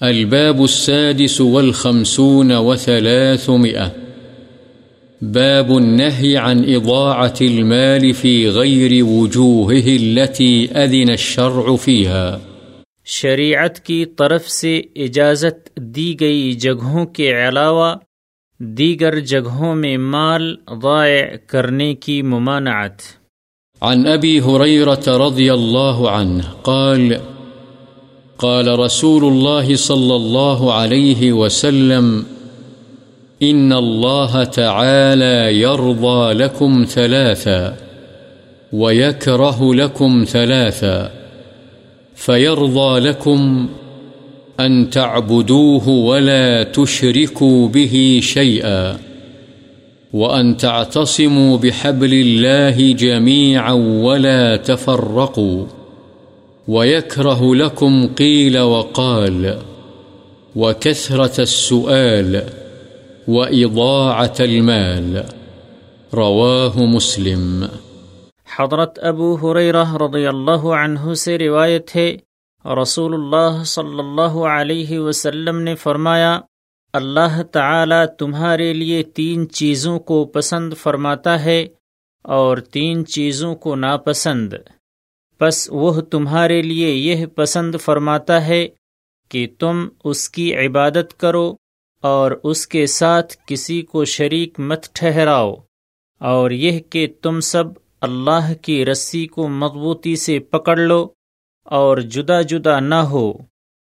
الباب السادس والخمسون وثلاثمئة باب النهي عن إضاعة المال في غير وجوهه التي أذن الشرع فيها. شریعت کی طرف سے اجازت دی گئی جگہوں کے علاوہ دیگر جگہوں میں مال ضائع کرنے کی ممانعت۔ عن أبي هريرة رضي الله عنه قال قال رسول الله صلى الله عليه وسلم، إن الله تعالى يرضى لكم ثلاثا ويكره لكم ثلاثا، فيرضى لكم أن تعبدوه ولا تشركوا به شيئا، وأن تعتصموا بحبل الله جميعا ولا تفرقوا. ويكره لكم قيل وقال وكثرة السؤال وإضاعة المال رواه مسلم حضرت ابو حریرہ رضی اللہ عنہ سے روایت ہے رسول اللہ صلی اللہ علیہ وسلم نے فرمایا، اللہ تعالی تمہارے لیے تین چیزوں کو پسند فرماتا ہے اور تین چیزوں کو ناپسند۔ پس وہ تمہارے لیے یہ پسند فرماتا ہے کہ تم اس کی عبادت کرو اور اس کے ساتھ کسی کو شریک مت ٹھہراؤ، اور یہ کہ تم سب اللہ کی رسی کو مضبوطی سے پکڑ لو اور جدا جدا نہ ہو،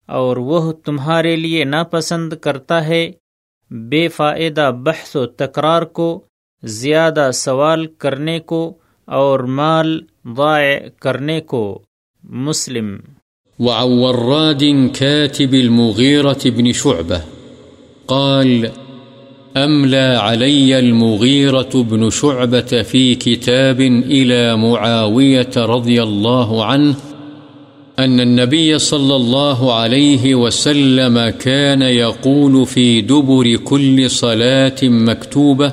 اور وہ تمہارے لیے ناپسند کرتا ہے بے فائدہ بحث و تکرار کو، زیادہ سوال کرنے کو اور مال ضائع کرنے کو مسلم۔ وعن وراد كاتب المغيرة بن شعبة قال، أملى علي المغيرة بن شعبة في كتاب إلى معاوية رضي الله عنه أن النبي صلى الله عليه وسلم كان يقول في دبر كل صلاة مكتوبة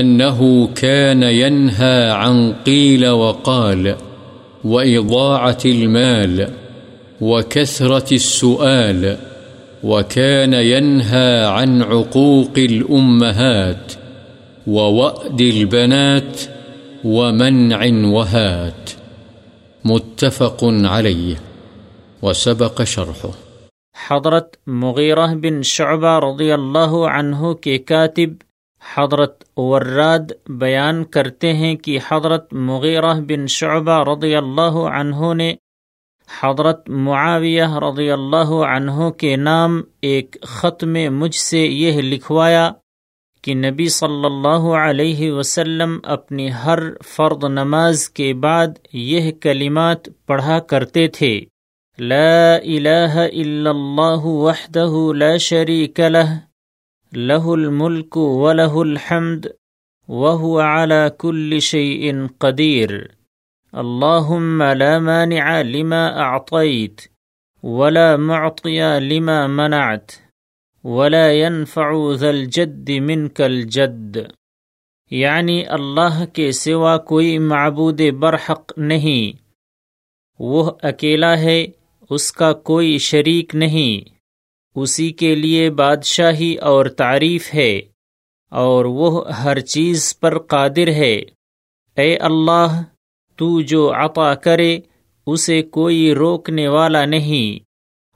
أنه كان ينهى عن قيل وقال وإضاعة المال وكثرة السؤال وكان ينهى عن عقوق الأمهات ووأد البنات ومنع وهات. متفق عليه. وسبق شرحه. حضرت مغیرہ بن شعبہ رضی اللہ عنہ کے کاتب حضرت وراد بیان کرتے ہیں کہ حضرت مغیرہ بن شعبہ رضی اللہ عنہ نے حضرت معاویہ رضی اللہ عنہ کے نام ایک خط میں مجھ سے یہ لکھوایا کہ نبی صلی اللہ علیہ وسلم اپنی ہر فرد نماز کے بعد یہ کلمات پڑھا کرتے تھے۔ لا الہ الا اللہ وحدہ لا شریک لہ۔ له الملك وله الحمد وهو على كل شيء قدير. اللهم لا مانع لما أعطيت ولا معطي لما منعت ولا ينفع ذا الجد منك الجد. یعنی اللہ کے سوا کوئی معبود برحق نہیں۔ وہ اکیلا ہے، اس کا کوئی شریک نہیں۔ اسی کے لیے بادشاہی اور تعریف ہے، اور وہ ہر چیز پر قادر ہے۔ اے اللہ، تو جو عطا کرے، اسے کوئی روکنے والا نہیں۔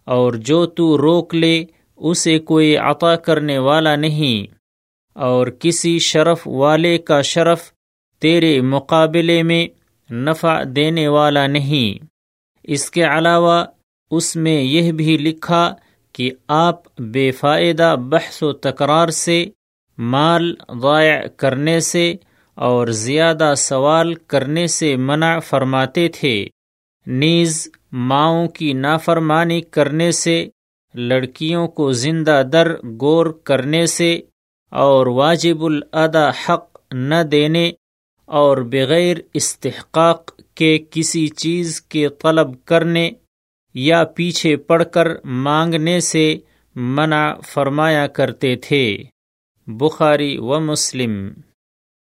اور جو تو روک لے، اسے کوئی عطا کرنے والا نہیں۔ اور کسی شرف والے کا شرف تیرے مقابلے میں نفع دینے والا نہیں۔ اس کے علاوہ، اس میں یہ بھی لکھا کہ آپ بے فائدہ بحث و تکرار سے، مال ضائع کرنے سے اور زیادہ سوال کرنے سے منع فرماتے تھے۔ نیز، ماؤں کی نافرمانی کرنے سے، لڑکیوں کو زندہ در گور کرنے سے اور واجب الادا حق نہ دینے اور بغیر استحقاق کے کسی چیز کے طلب کرنے یا پیچھے پڑ کر مانگنے سے منع فرمایا کرتے تھے۔ بخاری و مسلم